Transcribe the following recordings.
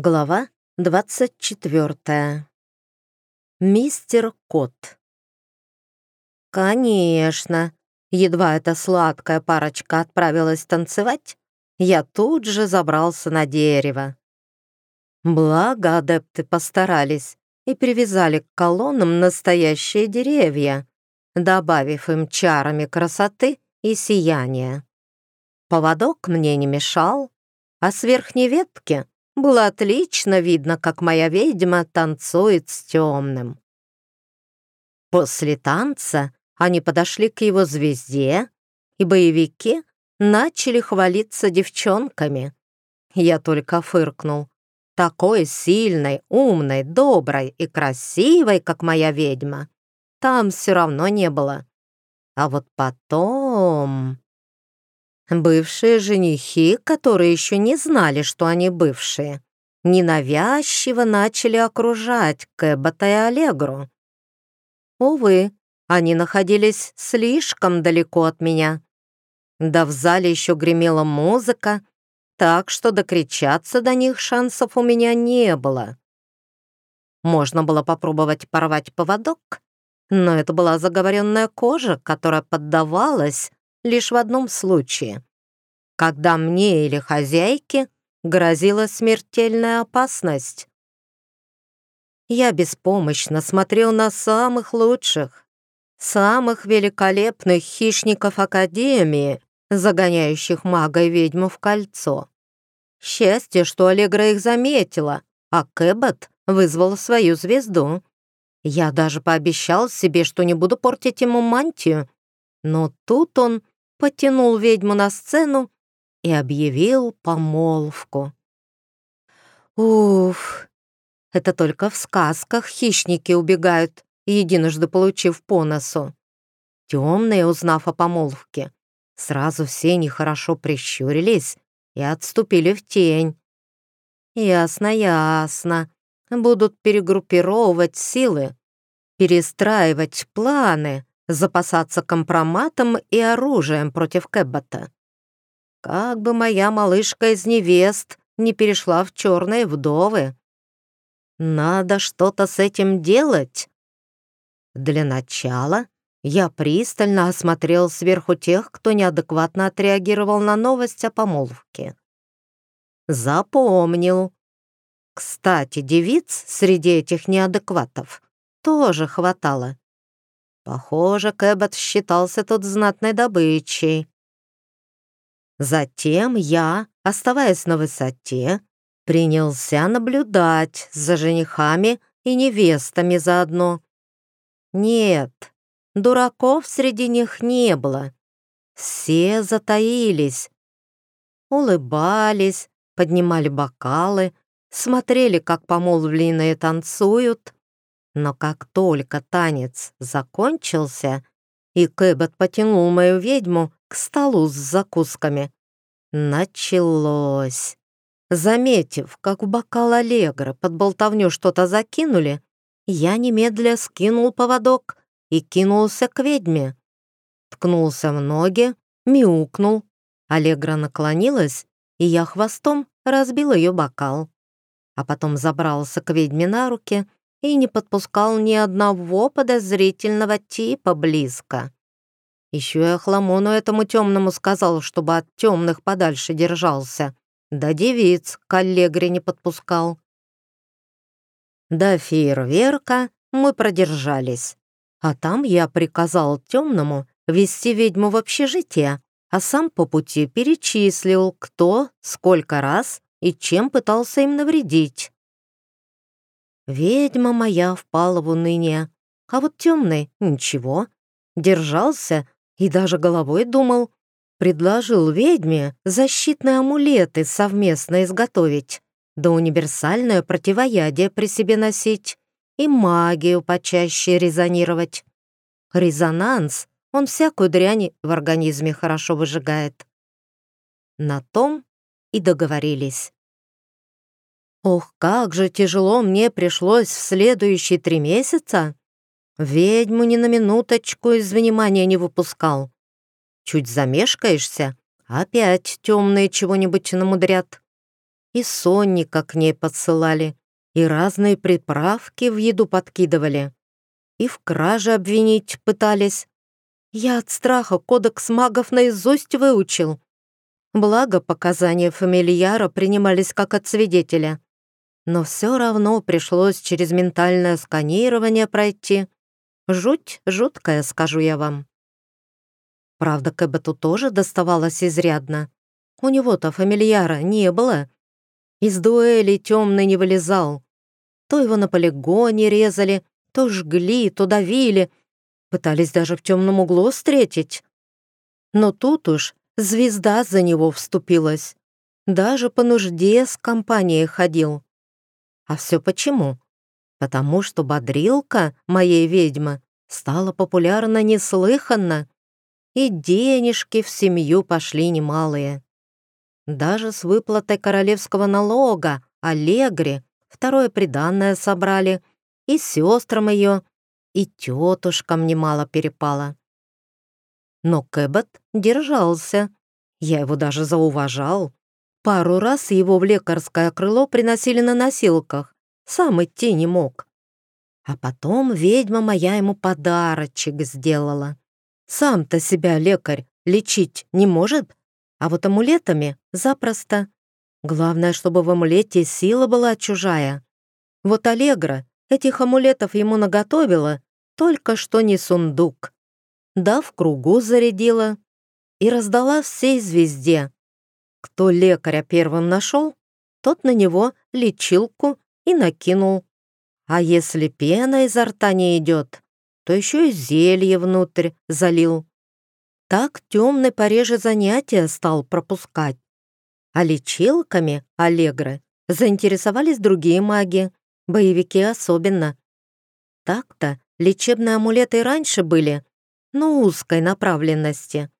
Глава 24. Мистер Кот. Конечно, едва эта сладкая парочка отправилась танцевать, я тут же забрался на дерево. Благо адепты постарались и привязали к колоннам настоящие деревья, добавив им чарами красоты и сияния. Поводок мне не мешал, а с верхней ветки было отлично видно, как моя ведьма танцует с темным. После танца они подошли к его звезде, и боевики начали хвалиться девчонками. Я только фыркнул. Такой сильной, умной, доброй и красивой, как моя ведьма, там все равно не было. А вот потом... Бывшие женихи, которые еще не знали, что они бывшие, ненавязчиво начали окружать Кэббота и Аллегру. Увы, они находились слишком далеко от меня. Да в зале еще гремела музыка, так что докричаться до них шансов у меня не было. Можно было попробовать порвать поводок, но это была заговоренная кожа, которая поддавалась лишь в одном случае, когда мне или хозяйке грозила смертельная опасность. Я беспомощно смотрел на самых лучших, самых великолепных хищников Академии, загоняющих мага и ведьму в кольцо. Счастье, что Аллегра их заметила, а Кэббот вызвал свою звезду. Я даже пообещал себе, что не буду портить ему мантию, но тут он потянул ведьму на сцену и объявил помолвку. Уф, это только в сказках хищники убегают, единожды получив по носу. Темные, узнав о помолвке, сразу все нехорошо прищурились и отступили в тень. Ясно, ясно. Будут перегруппировывать силы, перестраивать планы, запасаться компроматом и оружием против Кэббота. Как бы моя малышка из невест не перешла в черные вдовы. Надо что-то с этим делать. Для начала я пристально осмотрел сверху тех, кто неадекватно отреагировал на новость о помолвке. Запомнил. Кстати, девиц среди этих неадекватов тоже хватало. Похоже, Кэббот считался тут знатной добычей. Затем я, оставаясь на высоте, принялся наблюдать за женихами и невестами заодно. Нет, дураков среди них не было. Все затаились, улыбались, поднимали бокалы, смотрели, как помолвленные танцуют, но как только танец закончился, и Кэббет потянул мою ведьму к столу с закусками, началось. Заметив, как в бокал Аллегра под болтовню что-то закинули, я немедля скинул поводок и кинулся к ведьме. Ткнулся в ноги, мяукнул. Аллегра наклонилась, и я хвостом разбил ее бокал. А потом забрался к ведьме на руки и не подпускал ни одного подозрительного типа близко. Еще и Ахламону этому темному сказал, чтобы от темных подальше держался. Да девиц к Аллегре не подпускал. До фейерверка мы продержались. А там я приказал темному вести ведьму в общежитие, а сам по пути перечислил, кто, сколько раз и чем пытался им навредить. Ведьма моя впала в уныние, а вот темный — ничего. Держался и даже головой думал. Предложил ведьме защитные амулеты совместно изготовить, да универсальное противоядие при себе носить и магию почаще резонировать. Резонанс, он всякую дрянь в организме хорошо выжигает. На том и договорились. Ох, как же тяжело мне пришлось в следующие три месяца. Ведьму ни на минуточку из внимания не выпускал. Чуть замешкаешься, опять темные чего-нибудь намудрят. и сонника к ней подсылали, и разные приправки в еду подкидывали, и в краже обвинить пытались. Я от страха кодекс магов наизусть выучил. Благо, показания фамильяра принимались как от свидетеля. Но все равно пришлось через ментальное сканирование пройти. Жуть жуткая, скажу я вам. Правда, Кэббету тоже доставалось изрядно. У него-то фамильяра не было. Из дуэли темный не вылезал. То его на полигоне резали, то жгли, то давили. Пытались даже в темном углу встретить. Но тут уж звезда за него вступилась. Даже по нужде с компанией ходил. А все почему? Потому что бодрилка моей ведьмы стала популярна неслыханно, и денежки в семью пошли немалые. Даже с выплатой королевского налога Аллегри второе приданное собрали, и сестрам ее, и тетушкам немало перепало. Но Кэббет держался. Я его даже зауважал. Пару раз его в лекарское крыло приносили на носилках. Сам идти не мог. А потом ведьма моя ему подарочек сделала. Сам-то себя лекарь лечить не может, а вот амулетами запросто. Главное, чтобы в амулете сила была чужая. Вот Аллегра этих амулетов ему наготовила, только что не сундук. Да, в кругу зарядила и раздала всей звезде. Кто лекаря первым нашел, тот на него лечилку и накинул. А если пена изо рта не идет, то еще и зелье внутрь залил. Так темный пореже занятия стал пропускать. А лечилками Аллегры заинтересовались другие маги, боевики особенно. Так-то лечебные амулеты раньше были, но узкой направленности.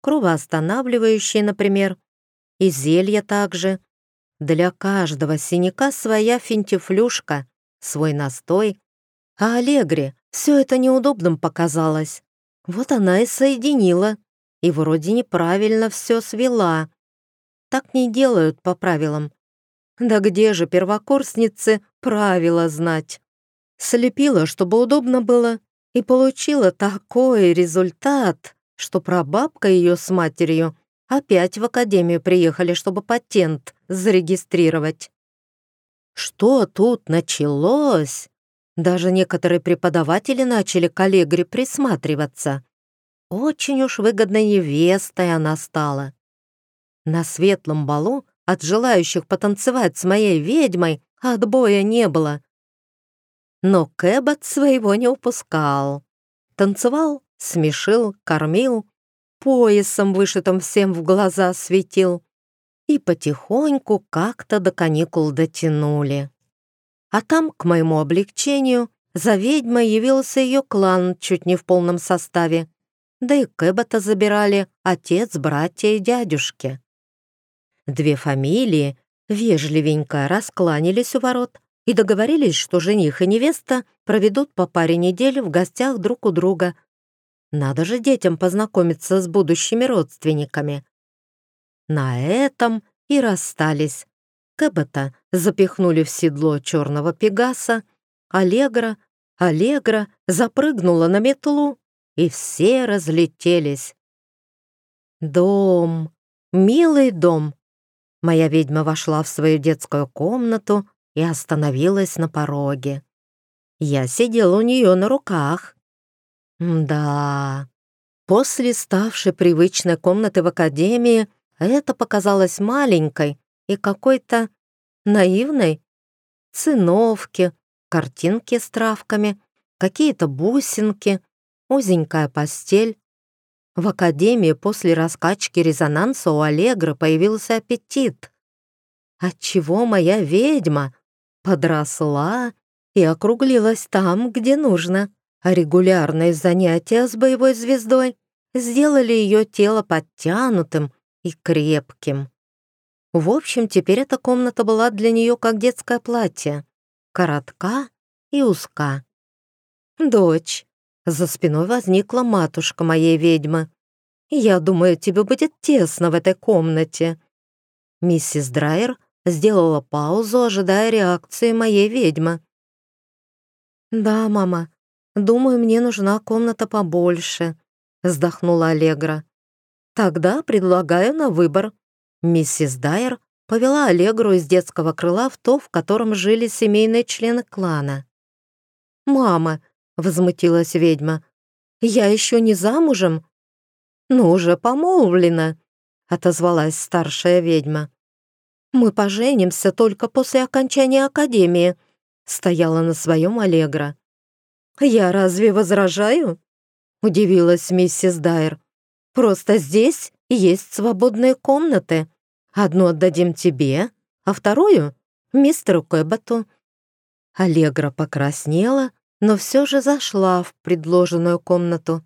Кровоостанавливающие, например, и зелья также. Для каждого синяка своя финтифлюшка, свой настой. А Аллегре все это неудобным показалось. Вот она и соединила, и вроде неправильно все свела. Так не делают по правилам. Да где же первокурсницы правила знать? Слепила, чтобы удобно было, и получила такой результат, что прабабка ее с матерью опять в академию приехали, чтобы патент зарегистрировать. Что тут началось? Даже некоторые преподаватели начали к Аллегре присматриваться. Очень уж выгодной невестой она стала. На светлом балу от желающих потанцевать с моей ведьмой отбоя не было. Но Кэббот своего не упускал. Танцевал, смешил, кормил, поясом вышитым всем в глаза светил. И потихоньку как-то до каникул дотянули. А там, к моему облегчению, за ведьмой явился ее клан чуть не в полном составе. Да и Кэббота забирали отец, братья и дядюшки. Две фамилии вежливенько раскланялись у ворот и договорились, что жених и невеста проведут по паре недель в гостях друг у друга. Надо же детям познакомиться с будущими родственниками. На этом и расстались. Кэббета запихнули в седло черного пегаса, Аллегра, Аллегра запрыгнула на метлу, и все разлетелись. Дом, милый дом, Моя ведьма вошла в свою детскую комнату и остановилась на пороге. Я сидела у нее на руках. Да, после ставшей привычной комнаты в академии это показалось маленькой и какой-то наивной. Циновки, картинки с травками, какие-то бусинки, узенькая постель, в академии после раскачки резонанса у Аллегры появился аппетит. Отчего моя ведьма подросла и округлилась там, где нужно, а регулярные занятия с боевой звездой сделали ее тело подтянутым и крепким. В общем, теперь эта комната была для нее как детское платье, коротка и узка. «Дочь, за спиной возникла матушка моей ведьмы. «Я думаю, тебе будет тесно в этой комнате». Миссис Драйер сделала паузу, ожидая реакции моей ведьмы. «Да, мама, думаю, мне нужна комната побольше», — вздохнула Аллегра. «Тогда предлагаю на выбор». Миссис Дайер повела Аллегру из детского крыла в то, в котором жили семейные члены клана. «Мама», — возмутилась ведьма, — «я еще не замужем?» «Ну, уже помолвлена», — отозвалась старшая ведьма. «Мы поженимся только после окончания академии», — стояла на своем Аллегра. «Я разве возражаю?» — удивилась миссис Дайер. «Просто здесь есть свободные комнаты. Одну отдадим тебе, а вторую — мистеру Кэбботу». Аллегра покраснела, но все же зашла в предложенную комнату.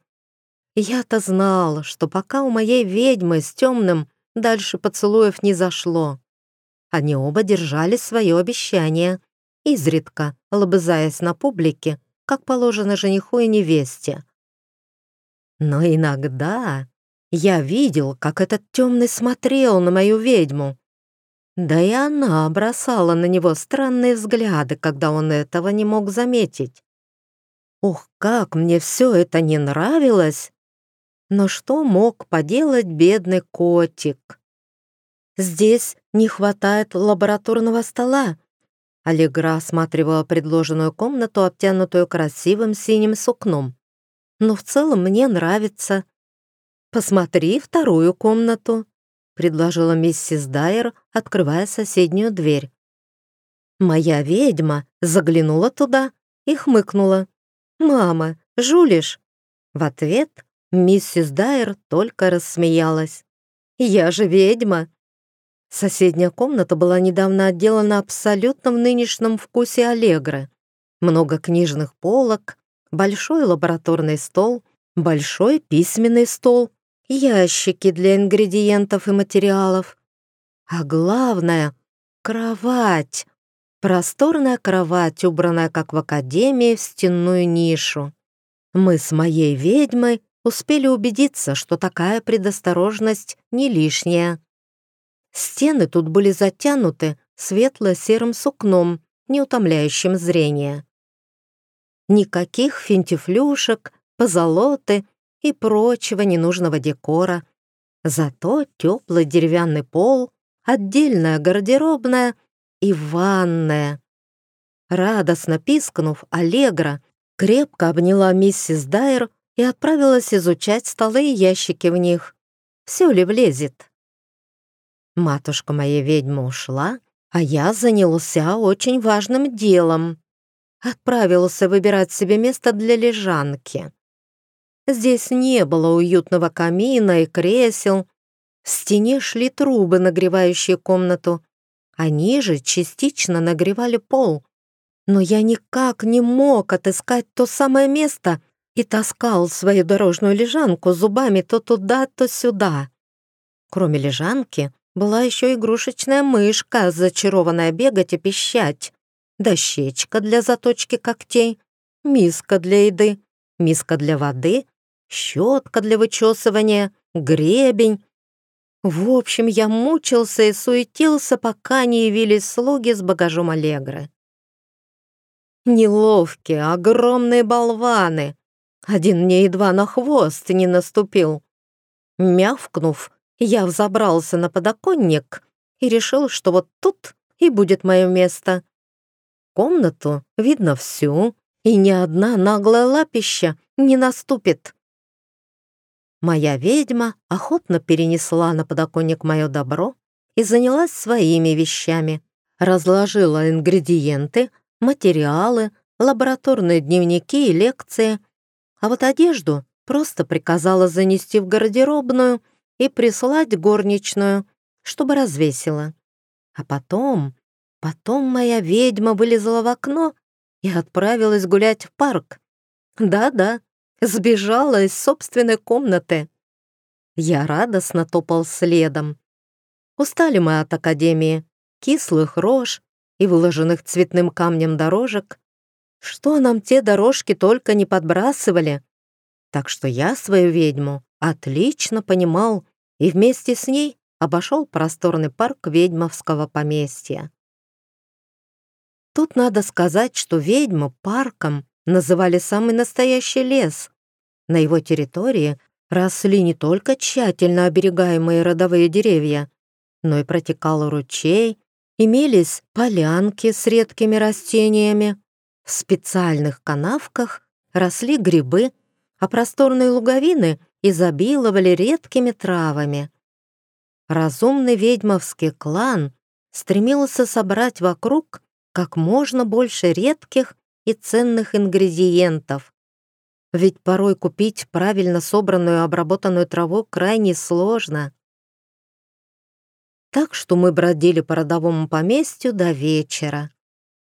Я-то знал, что пока у моей ведьмы с темным дальше поцелуев не зашло. Они оба держали свое обещание, изредка лобызаясь на публике, как положено жениху и невесте. Но иногда я видел, как этот темный смотрел на мою ведьму. Да и она бросала на него странные взгляды, когда он этого не мог заметить. Ух, как мне все это не нравилось! Но что мог поделать бедный котик? Здесь не хватает лабораторного стола. Аллегра осматривала предложенную комнату, обтянутую красивым синим сукном. Но в целом мне нравится. «Посмотри вторую комнату», — предложила миссис Дайер, открывая соседнюю дверь. Моя ведьма заглянула туда и хмыкнула. «Мама, жулишь?» В ответ миссис Дайер только рассмеялась. «Я же ведьма!» Соседняя комната была недавно отделана абсолютно в нынешнем вкусе Аллегры. Много книжных полок, большой лабораторный стол, большой письменный стол, ящики для ингредиентов и материалов. А главное — кровать. Просторная кровать, убранная, как в академии, в стенную нишу. Мы с моей ведьмой успели убедиться, что такая предосторожность не лишняя. Стены тут были затянуты светло-серым сукном, не утомляющим зрение. Никаких финтифлюшек, позолоты и прочего ненужного декора. Зато теплый деревянный пол, отдельная гардеробная и ванная. Радостно пискнув, Аллегра крепко обняла миссис Дайер и отправилась изучать столы и ящики в них. Все ли влезет? Матушка моей ведьмы ушла, а я занялся очень важным делом. Отправился выбирать себе место для лежанки. Здесь не было уютного камина и кресел. В стене шли трубы, нагревающие комнату. Они же частично нагревали пол. Но я никак не мог отыскать то самое место и таскал свою дорожную лежанку зубами то туда, то сюда. Кроме лежанки, была еще игрушечная мышка, зачарованная бегать и пищать, дощечка для заточки когтей, миска для еды, миска для воды щетка для вычесывания, гребень. В общем, я мучился и суетился, пока не явились слуги с багажом Аллегры. Неловкие, огромные болваны. Один мне едва на хвост не наступил. Мявкнув, я взобрался на подоконник и решил, что вот тут и будет мое место. Комнату видно всю, и ни одна наглая лапища не наступит. Моя ведьма охотно перенесла на подоконник мое добро и занялась своими вещами. Разложила ингредиенты, материалы, лабораторные дневники и лекции. А вот одежду просто приказала занести в гардеробную и прислать горничную, чтобы развесила. А потом, потом моя ведьма вылезла в окно и отправилась гулять в парк. Да-да, Сбежала из собственной комнаты. Я радостно топал следом. Устали мы от академии, кислых рож и выложенных цветным камнем дорожек. Что нам те дорожки только не подбрасывали. Так что я свою ведьму отлично понимал и вместе с ней обошел просторный парк ведьмовского поместья. Тут надо сказать, что ведьму парком называли самый настоящий лес. На его территории росли не только тщательно оберегаемые родовые деревья, но и протекал ручей, имелись полянки с редкими растениями. В специальных канавках росли грибы, а просторные луговины изобиловали редкими травами. Разумный ведьмовский клан стремился собрать вокруг как можно больше редких и ценных ингредиентов. Ведь порой купить правильно собранную обработанную траву крайне сложно. Так что мы бродили по родовому поместью до вечера.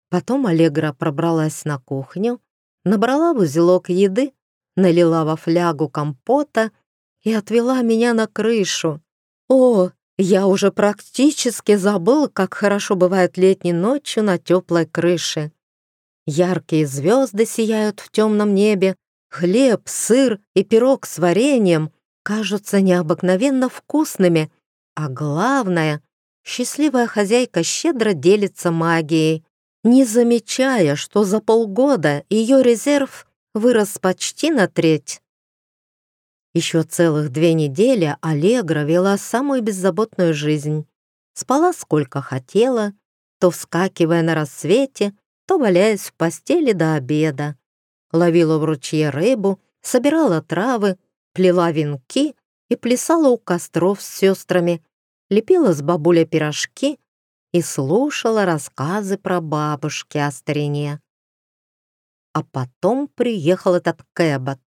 Потом Аллегра пробралась на кухню, набрала в узелок еды, налила во флягу компота и отвела меня на крышу. О, я уже практически забыл, как хорошо бывает летней ночью на теплой крыше. Яркие звезды сияют в темном небе, хлеб, сыр и пирог с вареньем кажутся необыкновенно вкусными, а главное, счастливая хозяйка щедро делится магией, не замечая, что за полгода ее резерв вырос почти на треть. Еще целых две недели Аллегра вела самую беззаботную жизнь. Спала сколько хотела, то вскакивая на рассвете, то валяясь в постели до обеда. Ловила в ручье рыбу, собирала травы, плела венки и плясала у костров с сестрами, лепила с бабулей пирожки и слушала рассказы про бабушки о старине. А потом приехал этот Кэббот.